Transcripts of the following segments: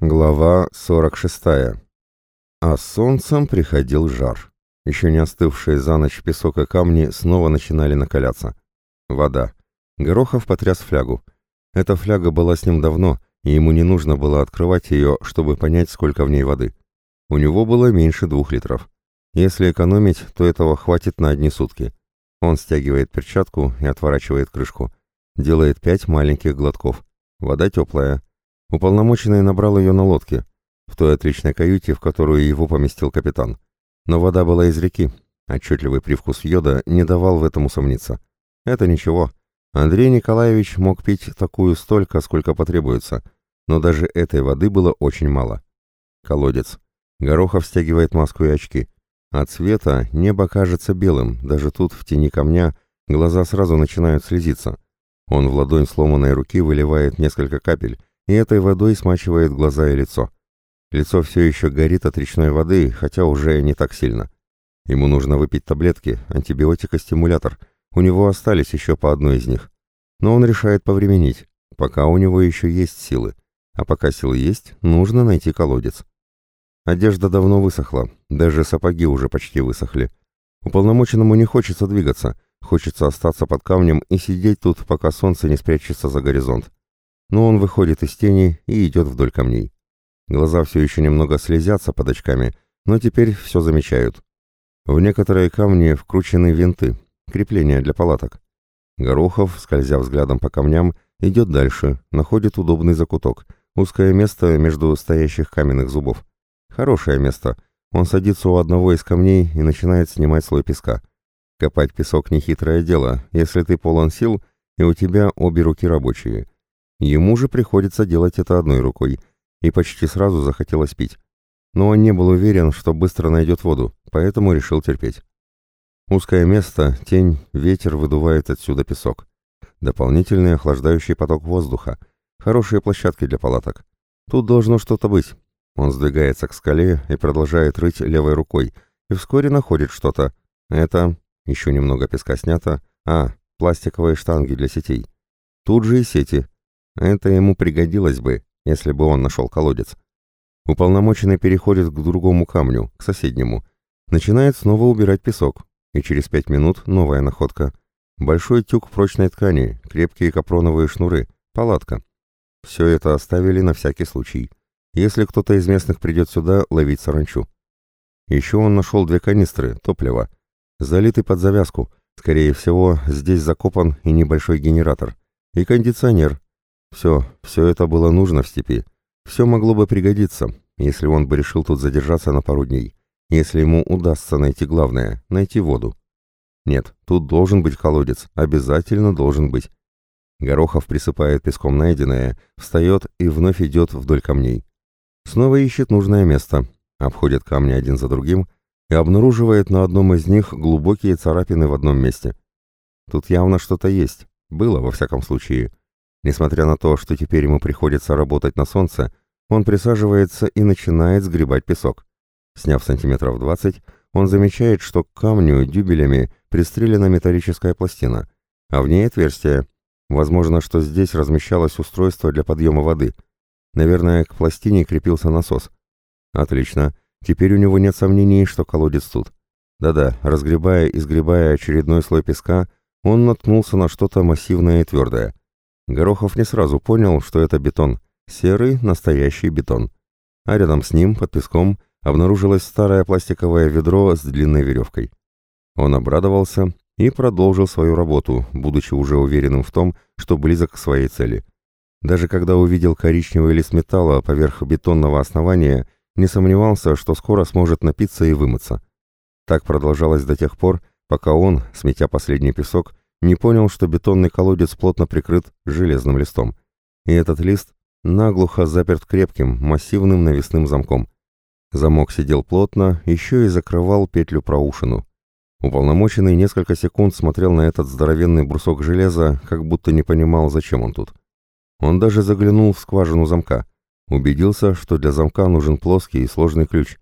Глава 46. А солнцем приходил жар. Еще не остывшие за ночь песок и камни снова начинали накаляться. Вода. Горохов потряс флягу. Эта фляга была с ним давно, и ему не нужно было открывать ее, чтобы понять, сколько в ней воды. У него было меньше двух литров. Если экономить, то этого хватит на одни сутки. Он стягивает перчатку и отворачивает крышку. Делает пять маленьких глотков. Вода теплая, Уполномоченный набрал ее на лодке, в той отличной каюте, в которую его поместил капитан. Но вода была из реки. Отчетливый привкус йода не давал в этом усомниться. Это ничего. Андрей Николаевич мог пить такую столько, сколько потребуется, но даже этой воды было очень мало. Колодец. Горохов стягивает маску и очки. От света небо кажется белым, даже тут, в тени камня, глаза сразу начинают слезиться. Он в ладонь сломанной руки выливает несколько капель, и этой водой смачивает глаза и лицо. Лицо все еще горит от речной воды, хотя уже не так сильно. Ему нужно выпить таблетки, антибиотика-стимулятор. У него остались еще по одной из них. Но он решает повременить, пока у него еще есть силы. А пока силы есть, нужно найти колодец. Одежда давно высохла, даже сапоги уже почти высохли. Уполномоченному не хочется двигаться, хочется остаться под камнем и сидеть тут, пока солнце не спрячется за горизонт но он выходит из тени и идет вдоль камней. Глаза все еще немного слезятся под очками, но теперь все замечают. В некоторые камни вкручены винты, крепления для палаток. Горохов, скользя взглядом по камням, идет дальше, находит удобный закуток, узкое место между стоящих каменных зубов. Хорошее место. Он садится у одного из камней и начинает снимать слой песка. Копать песок нехитрое дело, если ты полон сил, и у тебя обе руки рабочие. Ему же приходится делать это одной рукой, и почти сразу захотелось пить. Но он не был уверен, что быстро найдет воду, поэтому решил терпеть. Узкое место, тень, ветер выдувает отсюда песок. Дополнительный охлаждающий поток воздуха. Хорошие площадки для палаток. Тут должно что-то быть. Он сдвигается к скале и продолжает рыть левой рукой, и вскоре находит что-то. Это... Еще немного песка снято. А, пластиковые штанги для сетей. Тут же и сети. Это ему пригодилось бы, если бы он нашел колодец. Уполномоченный переходит к другому камню, к соседнему. Начинает снова убирать песок. И через пять минут новая находка. Большой тюк прочной ткани, крепкие капроновые шнуры, палатка. Все это оставили на всякий случай. Если кто-то из местных придет сюда ловить саранчу. Еще он нашел две канистры, топлива. Залитый под завязку. Скорее всего, здесь закопан и небольшой генератор. И кондиционер, все, все это было нужно в степи. Все могло бы пригодиться, если он бы решил тут задержаться на пару дней. Если ему удастся найти главное — найти воду. Нет, тут должен быть колодец, обязательно должен быть. Горохов присыпает песком найденное, встает и вновь идет вдоль камней. Снова ищет нужное место, обходит камни один за другим и обнаруживает на одном из них глубокие царапины в одном месте. Тут явно что-то есть, было во всяком случае. Несмотря на то, что теперь ему приходится работать на солнце, он присаживается и начинает сгребать песок. Сняв сантиметров 20, он замечает, что к камню дюбелями пристрелена металлическая пластина, а в ней отверстие. Возможно, что здесь размещалось устройство для подъема воды. Наверное, к пластине крепился насос. Отлично. Теперь у него нет сомнений, что колодец тут. Да-да, разгребая и сгребая очередной слой песка, он наткнулся на что-то массивное и твердое. Горохов не сразу понял, что это бетон. Серый, настоящий бетон. А рядом с ним, под песком, обнаружилось старое пластиковое ведро с длинной веревкой. Он обрадовался и продолжил свою работу, будучи уже уверенным в том, что близок к своей цели. Даже когда увидел коричневый лист металла поверх бетонного основания, не сомневался, что скоро сможет напиться и вымыться. Так продолжалось до тех пор, пока он, сметя последний песок, не понял, что бетонный колодец плотно прикрыт железным листом. И этот лист наглухо заперт крепким, массивным навесным замком. Замок сидел плотно, еще и закрывал петлю проушину. Уполномоченный несколько секунд смотрел на этот здоровенный брусок железа, как будто не понимал, зачем он тут. Он даже заглянул в скважину замка. Убедился, что для замка нужен плоский и сложный ключ.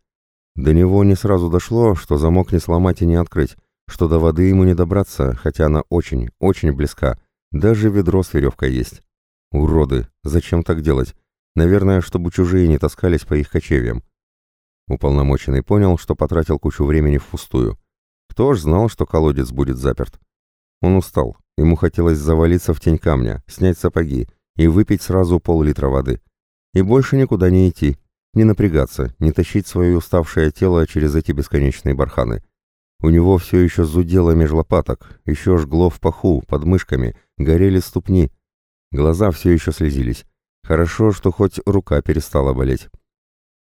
До него не сразу дошло, что замок не сломать и не открыть, что до воды ему не добраться, хотя она очень, очень близка. Даже ведро с веревкой есть. Уроды, зачем так делать? Наверное, чтобы чужие не таскались по их кочевьям. Уполномоченный понял, что потратил кучу времени впустую. Кто ж знал, что колодец будет заперт? Он устал. Ему хотелось завалиться в тень камня, снять сапоги и выпить сразу пол-литра воды. И больше никуда не идти, не напрягаться, не тащить свое уставшее тело через эти бесконечные барханы. У него все еще зудело меж лопаток, еще жгло в паху, под мышками, горели ступни. Глаза все еще слезились. Хорошо, что хоть рука перестала болеть.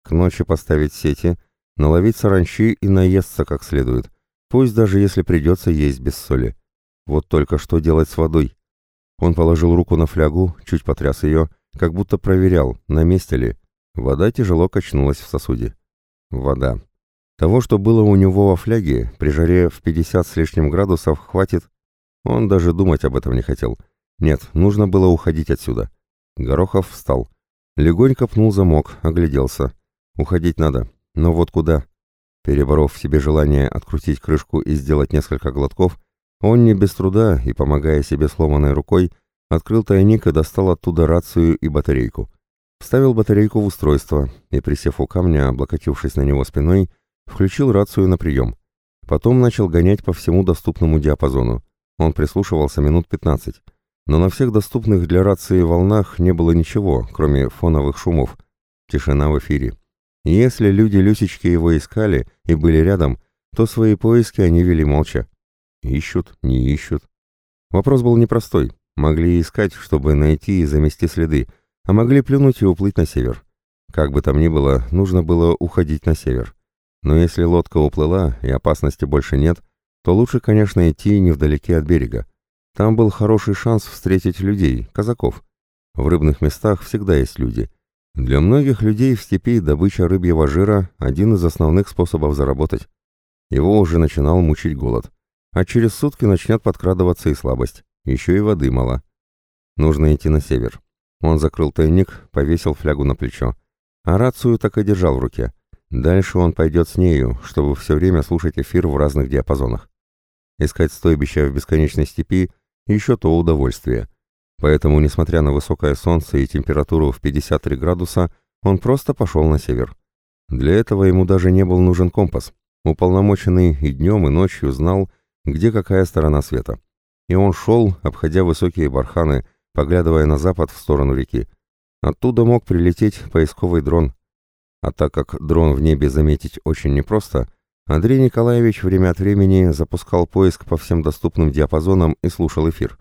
К ночи поставить сети, наловить саранчи и наесться как следует, пусть даже если придется есть без соли. Вот только что делать с водой? Он положил руку на флягу, чуть потряс ее, как будто проверял, на месте ли. Вода тяжело качнулась в сосуде. Вода. Того, что было у него во фляге, при жаре в 50 с лишним градусов, хватит. Он даже думать об этом не хотел. Нет, нужно было уходить отсюда. Горохов встал. Легонько пнул замок, огляделся. Уходить надо. Но вот куда? Переборов в себе желание открутить крышку и сделать несколько глотков, он не без труда и, помогая себе сломанной рукой, открыл тайник и достал оттуда рацию и батарейку. Вставил батарейку в устройство и, присев у камня, облокотившись на него спиной, включил рацию на прием. Потом начал гонять по всему доступному диапазону. Он прислушивался минут 15, но на всех доступных для рации волнах не было ничего, кроме фоновых шумов. Тишина в эфире. Если люди-люсечки его искали и были рядом, то свои поиски они вели молча. Ищут, не ищут. Вопрос был непростой. Могли искать, чтобы найти и замести следы, а могли плюнуть и уплыть на север. Как бы там ни было, нужно было уходить на север. Но если лодка уплыла и опасности больше нет, то лучше, конечно, идти невдалеке от берега. Там был хороший шанс встретить людей, казаков. В рыбных местах всегда есть люди. Для многих людей в степи добыча рыбьего жира – один из основных способов заработать. Его уже начинал мучить голод а через сутки начнет подкрадываться и слабость. Еще и воды мало. Нужно идти на север. Он закрыл тайник, повесил флягу на плечо. А рацию так и держал в руке. Дальше он пойдет с нею, чтобы все время слушать эфир в разных диапазонах. Искать стойбища в бесконечной степи – еще то удовольствие. Поэтому, несмотря на высокое солнце и температуру в 53 градуса, он просто пошел на север. Для этого ему даже не был нужен компас. Уполномоченный и днем, и ночью знал, где какая сторона света. И он шел, обходя высокие барханы, поглядывая на запад в сторону реки. Оттуда мог прилететь поисковый дрон. А так как дрон в небе заметить очень непросто, Андрей Николаевич время от времени запускал поиск по всем доступным диапазонам и слушал эфир.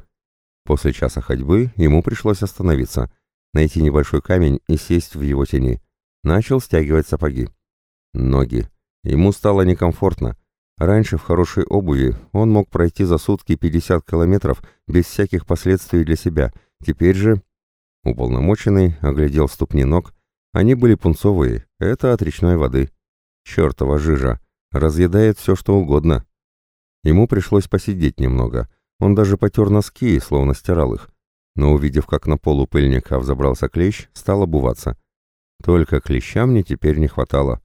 После часа ходьбы ему пришлось остановиться, найти небольшой камень и сесть в его тени. Начал стягивать сапоги. Ноги. Ему стало некомфортно. Раньше в хорошей обуви он мог пройти за сутки 50 километров без всяких последствий для себя. Теперь же... Уполномоченный оглядел ступни ног. Они были пунцовые, это от речной воды. Чертова жижа. Разъедает все, что угодно. Ему пришлось посидеть немного. Он даже потер носки, словно стирал их. Но увидев, как на полу пыльника взобрался клещ, стал обуваться. Только клеща мне теперь не хватало.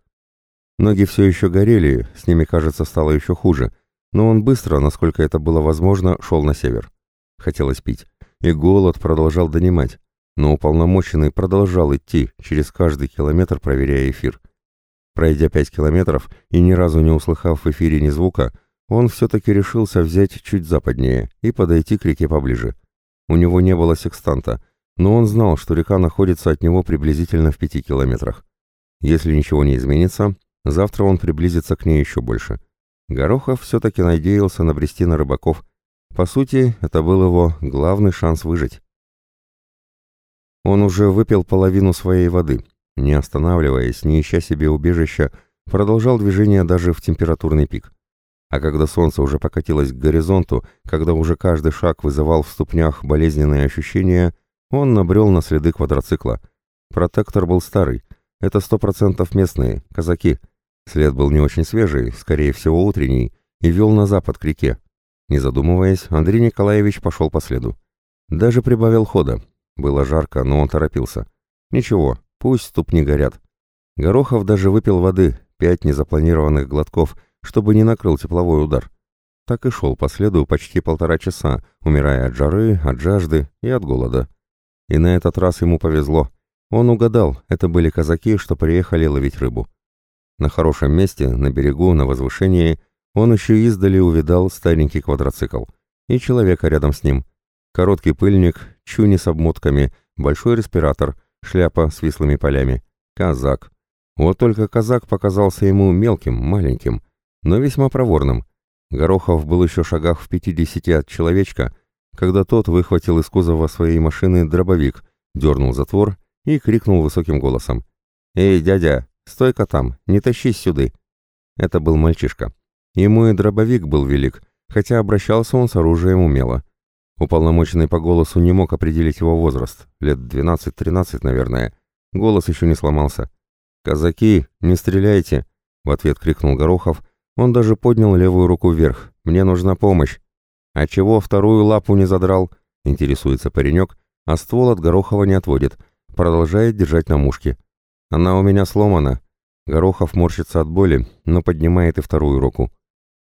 Ноги все еще горели, с ними, кажется, стало еще хуже, но он быстро, насколько это было возможно, шел на север. Хотелось пить, и голод продолжал донимать, но уполномоченный продолжал идти, через каждый километр проверяя эфир. Пройдя пять километров и ни разу не услыхав в эфире ни звука, он все-таки решился взять чуть западнее и подойти к реке поближе. У него не было секстанта, но он знал, что река находится от него приблизительно в пяти километрах. Если ничего не изменится, Завтра он приблизится к ней еще больше. Горохов все-таки надеялся набрести на рыбаков. По сути, это был его главный шанс выжить. Он уже выпил половину своей воды. Не останавливаясь, не ища себе убежища, продолжал движение даже в температурный пик. А когда солнце уже покатилось к горизонту, когда уже каждый шаг вызывал в ступнях болезненные ощущения, он набрел на следы квадроцикла. Протектор был старый. Это сто процентов местные, казаки — След был не очень свежий, скорее всего утренний, и вел на запад к реке. Не задумываясь, Андрей Николаевич пошел по следу. Даже прибавил хода. Было жарко, но он торопился. Ничего, пусть ступни горят. Горохов даже выпил воды, пять незапланированных глотков, чтобы не накрыл тепловой удар. Так и шел по следу почти полтора часа, умирая от жары, от жажды и от голода. И на этот раз ему повезло. Он угадал, это были казаки, что приехали ловить рыбу. На хорошем месте, на берегу, на возвышении, он еще издали увидал старенький квадроцикл. И человека рядом с ним. Короткий пыльник, чуни с обмотками, большой респиратор, шляпа с вислыми полями. Казак. Вот только казак показался ему мелким, маленьким, но весьма проворным. Горохов был еще шагах в пятидесяти от человечка, когда тот выхватил из кузова своей машины дробовик, дернул затвор и крикнул высоким голосом. «Эй, дядя, стой-ка там, не тащись сюды!» Это был мальчишка. Ему и дробовик был велик, хотя обращался он с оружием умело. Уполномоченный по голосу не мог определить его возраст, лет 12-13, наверное. Голос еще не сломался. «Казаки, не стреляйте!» — в ответ крикнул Горохов. Он даже поднял левую руку вверх. «Мне нужна помощь!» «А чего вторую лапу не задрал?» — интересуется паренек, а ствол от Горохова не отводит — продолжает держать на мушке. Она у меня сломана. Горохов морщится от боли, но поднимает и вторую руку.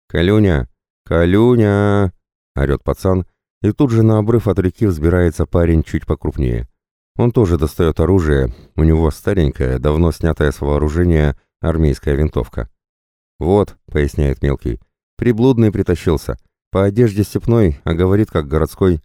«Калюня! Калюня!» — орет пацан, и тут же на обрыв от реки взбирается парень чуть покрупнее. Он тоже достает оружие, у него старенькая, давно снятая с вооружения армейская винтовка. «Вот», — поясняет мелкий, — «приблудный притащился. По одежде степной, а говорит как городской».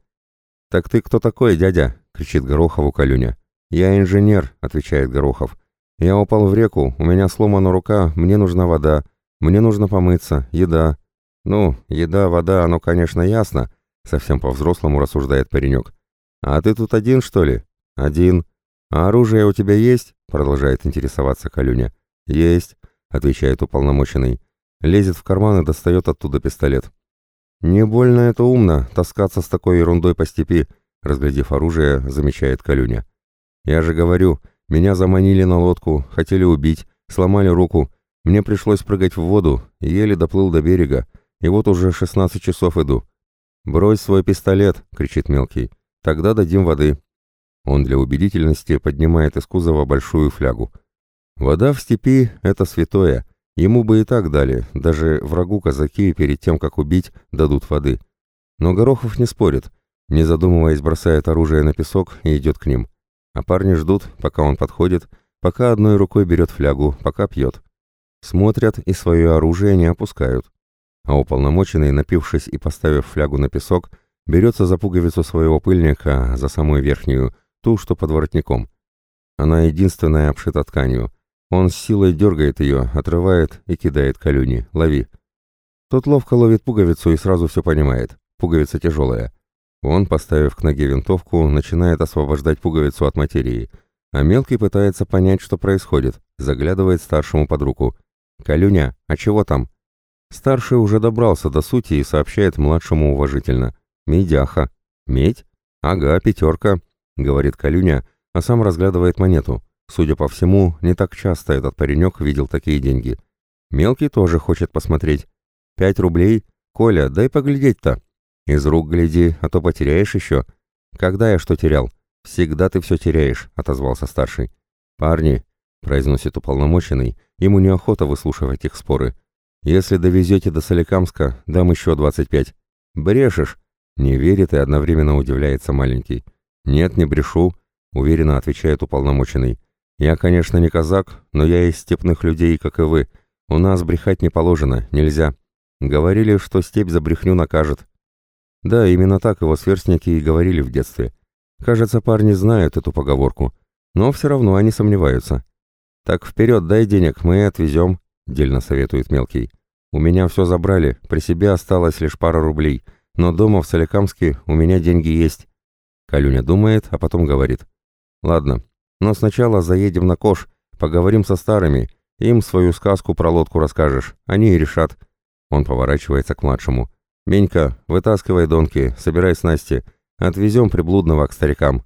«Так ты кто такой, дядя?» — кричит Горохову Калюня. «Я инженер», — отвечает Горохов. «Я упал в реку, у меня сломана рука, мне нужна вода, мне нужно помыться, еда». «Ну, еда, вода, оно, конечно, ясно», — совсем по-взрослому рассуждает паренек. «А ты тут один, что ли?» «Один». «А оружие у тебя есть?» — продолжает интересоваться Калюня. «Есть», — отвечает уполномоченный. Лезет в карман и достает оттуда пистолет. «Не больно это умно, таскаться с такой ерундой по степи», — разглядев оружие, замечает Калюня. Я же говорю, меня заманили на лодку, хотели убить, сломали руку. Мне пришлось прыгать в воду, еле доплыл до берега, и вот уже 16 часов иду. «Брось свой пистолет!» — кричит мелкий. «Тогда дадим воды». Он для убедительности поднимает из кузова большую флягу. Вода в степи — это святое. Ему бы и так дали, даже врагу казаки перед тем, как убить, дадут воды. Но Горохов не спорит, не задумываясь бросает оружие на песок и идет к ним. А парни ждут, пока он подходит, пока одной рукой берет флягу, пока пьет. Смотрят и свое оружие не опускают. А уполномоченный, напившись и поставив флягу на песок, берется за пуговицу своего пыльника, за самую верхнюю, ту, что под воротником. Она единственная обшита тканью. Он с силой дергает ее, отрывает и кидает колюни. Лови. Тот ловко ловит пуговицу и сразу все понимает. Пуговица тяжелая. Он, поставив к ноге винтовку, начинает освобождать пуговицу от материи, а мелкий пытается понять, что происходит, заглядывает старшему под руку. «Калюня, а чего там?» Старший уже добрался до сути и сообщает младшему уважительно. «Медяха». «Медь? Ага, пятерка», — говорит Калюня, а сам разглядывает монету. Судя по всему, не так часто этот паренек видел такие деньги. Мелкий тоже хочет посмотреть. «Пять рублей? Коля, дай поглядеть-то». «Из рук гляди, а то потеряешь еще». «Когда я что терял?» «Всегда ты все теряешь», — отозвался старший. «Парни», — произносит уполномоченный, ему неохота выслушивать их споры. «Если довезете до Соликамска, дам еще двадцать пять». «Брешешь?» — не верит и одновременно удивляется маленький. «Нет, не брешу», — уверенно отвечает уполномоченный. «Я, конечно, не казак, но я из степных людей, как и вы. У нас брехать не положено, нельзя. Говорили, что степь за брехню накажет. Да, именно так его сверстники и говорили в детстве. Кажется, парни знают эту поговорку, но все равно они сомневаются. «Так вперед, дай денег, мы отвезем», — дельно советует мелкий. «У меня все забрали, при себе осталось лишь пара рублей, но дома в Соликамске у меня деньги есть». Калюня думает, а потом говорит. «Ладно, но сначала заедем на Кош, поговорим со старыми, им свою сказку про лодку расскажешь, они и решат». Он поворачивается к младшему. «Менька, вытаскивай донки, собирай снасти. Отвезем приблудного к старикам».